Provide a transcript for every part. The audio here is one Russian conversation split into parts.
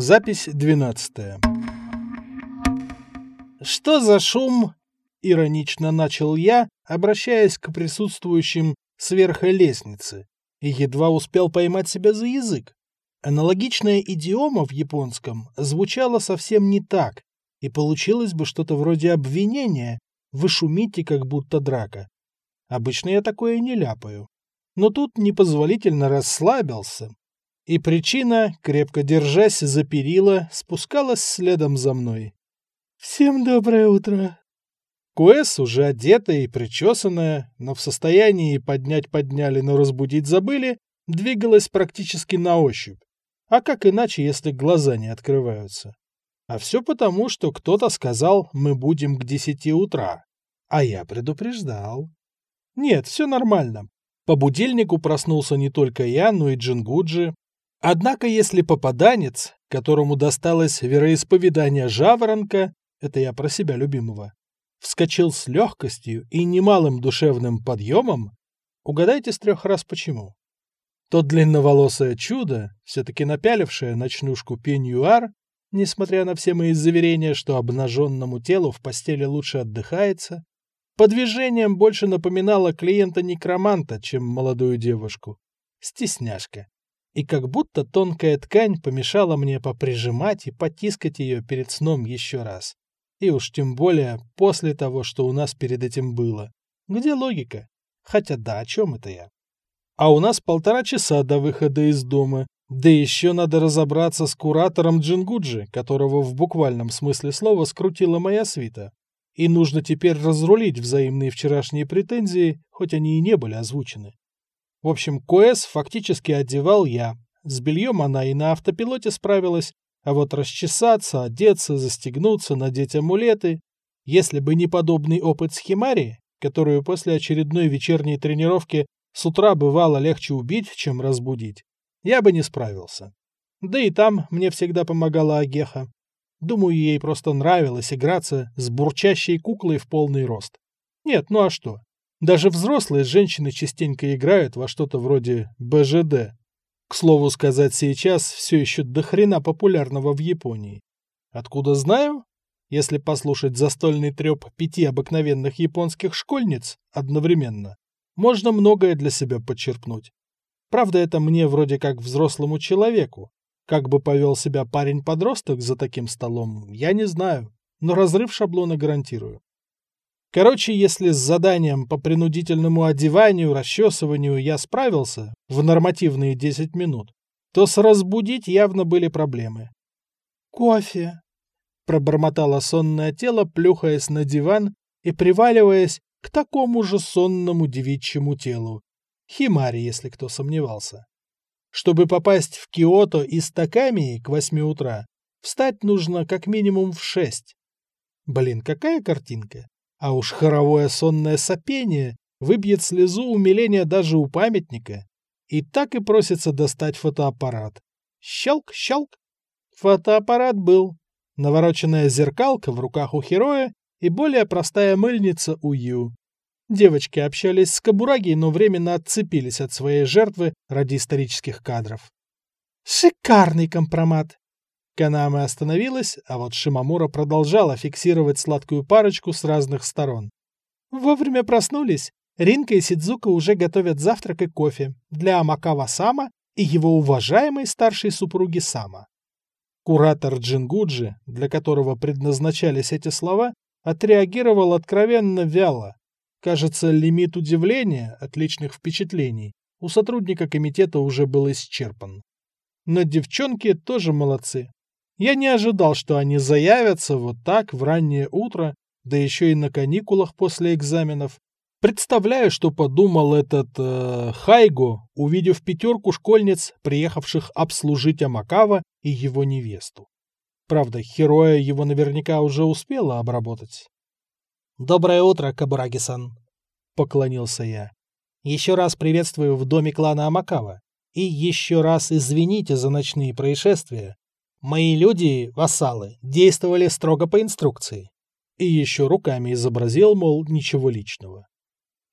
Запись 12. «Что за шум?» — иронично начал я, обращаясь к присутствующим сверху лестницы, и едва успел поймать себя за язык. Аналогичная идиома в японском звучала совсем не так, и получилось бы что-то вроде обвинения «вы шумите, как будто драка». Обычно я такое не ляпаю. Но тут непозволительно расслабился, и причина, крепко держась за перила, спускалась следом за мной. «Всем доброе утро!» Куэс, уже одетая и причесанная, но в состоянии поднять подняли, но разбудить забыли, двигалась практически на ощупь. А как иначе, если глаза не открываются? А все потому, что кто-то сказал, мы будем к десяти утра. А я предупреждал. Нет, все нормально. По будильнику проснулся не только я, но и Джингуджи. Однако, если попаданец, которому досталось вероисповедание жаворонка, это я про себя любимого, вскочил с легкостью и немалым душевным подъемом, угадайте с трех раз почему. То длинноволосое чудо, все-таки напялившее ночнушку пеньюар, несмотря на все мои заверения, что обнаженному телу в постели лучше отдыхается, по движениям больше напоминало клиента некроманта, чем молодую девушку. Стесняшка. И как будто тонкая ткань помешала мне поприжимать и потискать ее перед сном еще раз. И уж тем более после того, что у нас перед этим было. Где логика? Хотя да, о чем это я? А у нас полтора часа до выхода из дома. Да еще надо разобраться с куратором Джингуджи, которого в буквальном смысле слова скрутила моя свита. И нужно теперь разрулить взаимные вчерашние претензии, хоть они и не были озвучены. В общем, Коэс фактически одевал я. С бельем она и на автопилоте справилась, а вот расчесаться, одеться, застегнуться, надеть амулеты... Если бы не подобный опыт с Химари, которую после очередной вечерней тренировки с утра бывало легче убить, чем разбудить. Я бы не справился. Да и там мне всегда помогала Агеха. Думаю, ей просто нравилось играться с бурчащей куклой в полный рост. Нет, ну а что? Даже взрослые женщины частенько играют во что-то вроде БЖД. К слову сказать, сейчас все еще дохрена популярного в Японии. Откуда знаю? Если послушать застольный треп пяти обыкновенных японских школьниц одновременно, можно многое для себя подчерпнуть. Правда, это мне вроде как взрослому человеку. Как бы повел себя парень-подросток за таким столом, я не знаю, но разрыв шаблона гарантирую. Короче, если с заданием по принудительному одеванию, расчесыванию я справился в нормативные 10 минут, то с разбудить явно были проблемы. «Кофе!» — пробормотало сонное тело, плюхаясь на диван и приваливаясь к такому же сонному девичьему телу. Химари, если кто сомневался. Чтобы попасть в Киото из Такамии к восьми утра, встать нужно как минимум в шесть. Блин, какая картинка. А уж хоровое сонное сопение выбьет слезу умиления даже у памятника. И так и просится достать фотоаппарат. Щелк, щелк. Фотоаппарат был. Навороченная зеркалка в руках у Хероя и более простая мыльница у Ю. Девочки общались с Кабураги, но временно отцепились от своей жертвы ради исторических кадров. «Шикарный компромат!» Канама остановилась, а вот Шимамура продолжала фиксировать сладкую парочку с разных сторон. Вовремя проснулись. Ринка и Сидзука уже готовят завтрак и кофе для Амакава Сама и его уважаемой старшей супруги Сама. Куратор Джингуджи, для которого предназначались эти слова, отреагировал откровенно вяло. Кажется, лимит удивления от личных впечатлений у сотрудника комитета уже был исчерпан. Но девчонки тоже молодцы. Я не ожидал, что они заявятся вот так в раннее утро, да еще и на каникулах после экзаменов. Представляю, что подумал этот э, Хайго, увидев пятерку школьниц, приехавших обслужить Амакава и его невесту. Правда, Хероя его наверняка уже успела обработать. «Доброе утро, Кабураги-сан», — поклонился я. «Еще раз приветствую в доме клана Амакава. И еще раз извините за ночные происшествия. Мои люди, вассалы, действовали строго по инструкции». И еще руками изобразил, мол, ничего личного.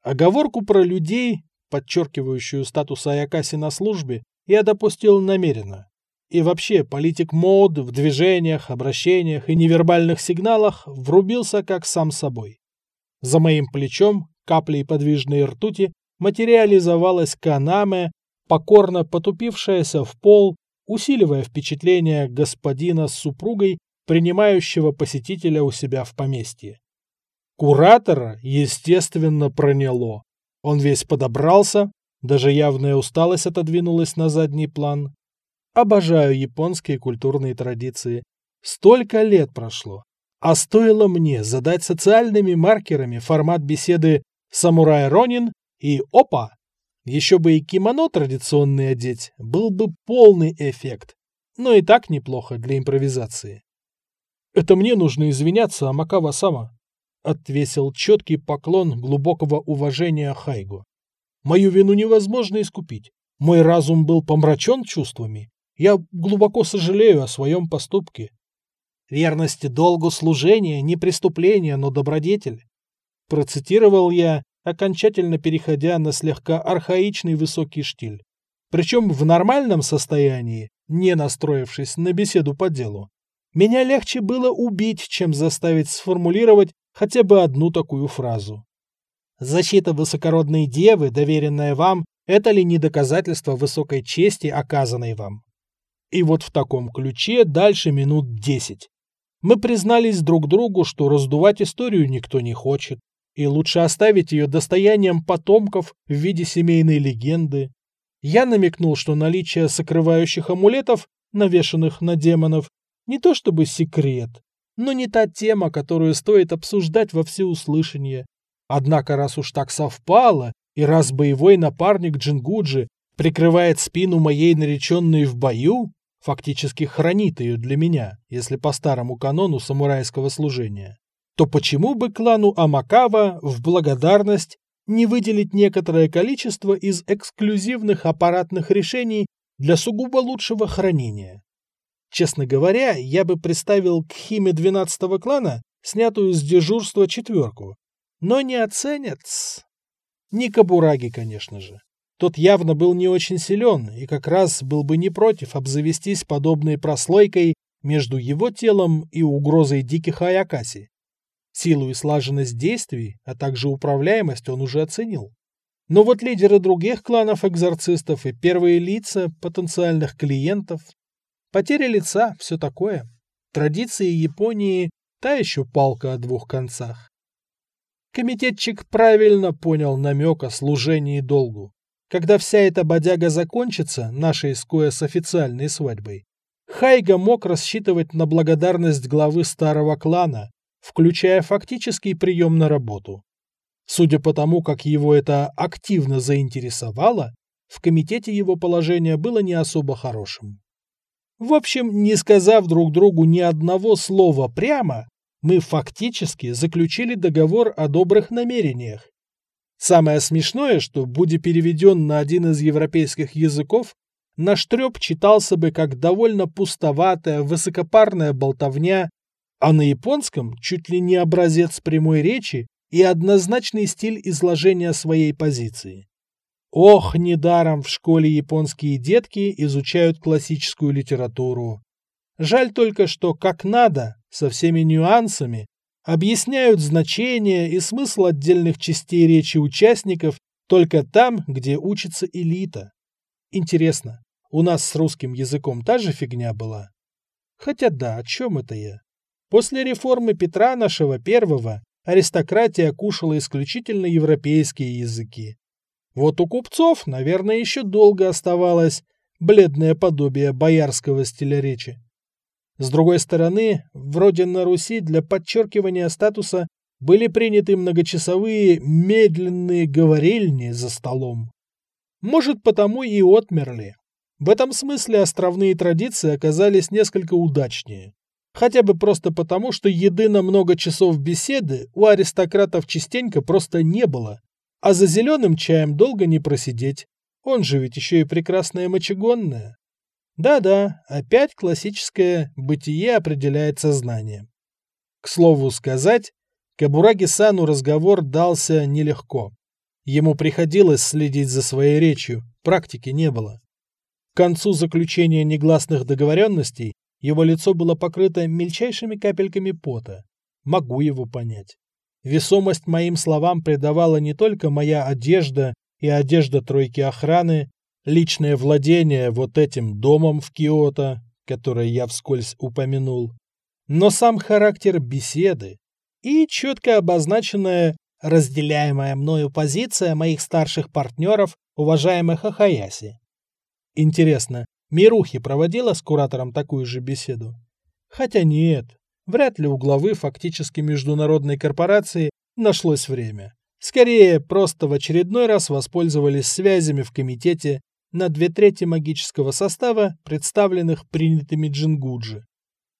Оговорку про людей, подчеркивающую статус Аякаси на службе, я допустил намеренно. И вообще, политик мод в движениях, обращениях и невербальных сигналах врубился как сам собой. За моим плечом, каплей подвижной ртути, материализовалась Канаме, покорно потупившаяся в пол, усиливая впечатление господина с супругой, принимающего посетителя у себя в поместье. Куратора, естественно, проняло. Он весь подобрался, даже явная усталость отодвинулась на задний план. Обожаю японские культурные традиции. Столько лет прошло. А стоило мне задать социальными маркерами формат беседы «Самурай Ронин» и «Опа!» Еще бы и кимоно традиционный одеть, был бы полный эффект. Но и так неплохо для импровизации. «Это мне нужно извиняться, Амакава-сама», — отвесил четкий поклон глубокого уважения Хайгу. «Мою вину невозможно искупить. Мой разум был помрачен чувствами. Я глубоко сожалею о своем поступке. Верность долгу служения не преступление, но добродетель. Процитировал я, окончательно переходя на слегка архаичный высокий штиль. Причем в нормальном состоянии, не настроившись на беседу по делу. Меня легче было убить, чем заставить сформулировать хотя бы одну такую фразу. Защита высокородной девы, доверенная вам, это ли не доказательство высокой чести, оказанной вам? И вот в таком ключе дальше минут десять. Мы признались друг другу, что раздувать историю никто не хочет, и лучше оставить ее достоянием потомков в виде семейной легенды. Я намекнул, что наличие сокрывающих амулетов, навешанных на демонов, не то чтобы секрет, но не та тема, которую стоит обсуждать во всеуслышание. Однако раз уж так совпало, и раз боевой напарник Джингуджи прикрывает спину моей нареченной в бою, фактически хранит ее для меня, если по старому канону самурайского служения, то почему бы клану Амакава в благодарность не выделить некоторое количество из эксклюзивных аппаратных решений для сугубо лучшего хранения? Честно говоря, я бы представил к химе 12 клана снятую с дежурства четверку, но не оценят. Не Кабураги, конечно же. Тот явно был не очень силен и как раз был бы не против обзавестись подобной прослойкой между его телом и угрозой диких Аякаси. Силу и слаженность действий, а также управляемость он уже оценил. Но вот лидеры других кланов экзорцистов и первые лица потенциальных клиентов, потеря лица, все такое. Традиции Японии – та еще палка о двух концах. Комитетчик правильно понял намек о служении долгу. Когда вся эта бодяга закончится, нашей с Коя с официальной свадьбой, Хайга мог рассчитывать на благодарность главы старого клана, включая фактический прием на работу. Судя по тому, как его это активно заинтересовало, в комитете его положение было не особо хорошим. В общем, не сказав друг другу ни одного слова прямо, мы фактически заключили договор о добрых намерениях, Самое смешное, что, будь переведен на один из европейских языков, наш треп читался бы как довольно пустоватая, высокопарная болтовня, а на японском чуть ли не образец прямой речи и однозначный стиль изложения своей позиции. Ох, недаром в школе японские детки изучают классическую литературу. Жаль только, что как надо, со всеми нюансами, объясняют значение и смысл отдельных частей речи участников только там, где учится элита. Интересно, у нас с русским языком та же фигня была? Хотя да, о чем это я? После реформы Петра нашего первого аристократия кушала исключительно европейские языки. Вот у купцов, наверное, еще долго оставалось бледное подобие боярского стиля речи. С другой стороны, вроде на Руси для подчеркивания статуса были приняты многочасовые медленные говорильни за столом. Может, потому и отмерли. В этом смысле островные традиции оказались несколько удачнее. Хотя бы просто потому, что еды на много часов беседы у аристократов частенько просто не было. А за зеленым чаем долго не просидеть. Он же ведь еще и прекрасное мочегонное. Да-да, опять классическое «бытие определяет сознание». К слову сказать, Кабураги-сану разговор дался нелегко. Ему приходилось следить за своей речью, практики не было. К концу заключения негласных договоренностей его лицо было покрыто мельчайшими капельками пота. Могу его понять. Весомость моим словам придавала не только моя одежда и одежда тройки охраны, личное владение вот этим домом в Киото, который я вскользь упомянул, но сам характер беседы и четко обозначенная разделяемая мною позиция моих старших партнеров, уважаемых Ахаяси. Интересно, Мирухи проводила с куратором такую же беседу? Хотя нет, вряд ли у главы фактически международной корпорации нашлось время. Скорее, просто в очередной раз воспользовались связями в комитете на две трети магического состава, представленных принятыми Джингуджи.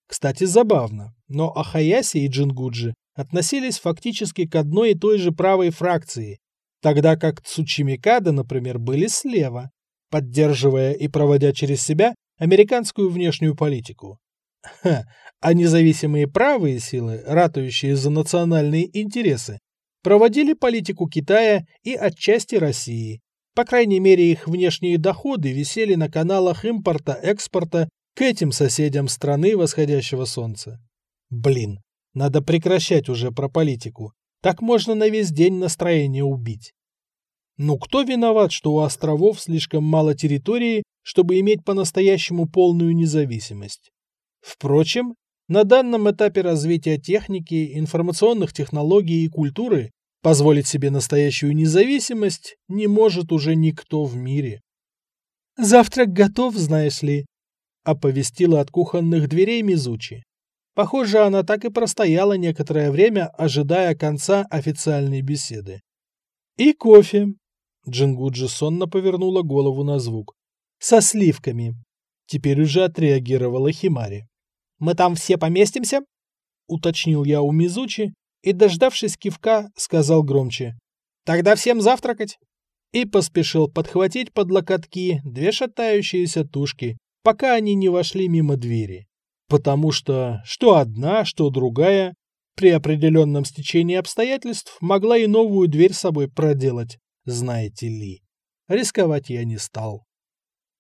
Кстати, забавно, но а Хаяси и Джингуджи относились фактически к одной и той же правой фракции, тогда как Цучимикадо, например, были слева, поддерживая и проводя через себя американскую внешнюю политику. Ха, а независимые правые силы, ратующие за национальные интересы, проводили политику Китая и отчасти России. По крайней мере, их внешние доходы висели на каналах импорта-экспорта к этим соседям страны восходящего солнца. Блин, надо прекращать уже про политику. Так можно на весь день настроение убить. Ну кто виноват, что у островов слишком мало территории, чтобы иметь по-настоящему полную независимость? Впрочем, на данном этапе развития техники, информационных технологий и культуры позволить себе настоящую независимость не может уже никто в мире. «Завтрак готов, знаешь ли», — оповестила от кухонных дверей Мизучи. Похоже, она так и простояла некоторое время, ожидая конца официальной беседы. «И кофе!» Джингуджи сонно повернула голову на звук. «Со сливками!» Теперь уже отреагировала Химари. «Мы там все поместимся?» Уточнил я у Мизучи и, дождавшись кивка, сказал громче. «Тогда всем завтракать!» И поспешил подхватить под локотки две шатающиеся тушки, пока они не вошли мимо двери потому что что одна, что другая при определенном стечении обстоятельств могла и новую дверь собой проделать, знаете ли. Рисковать я не стал.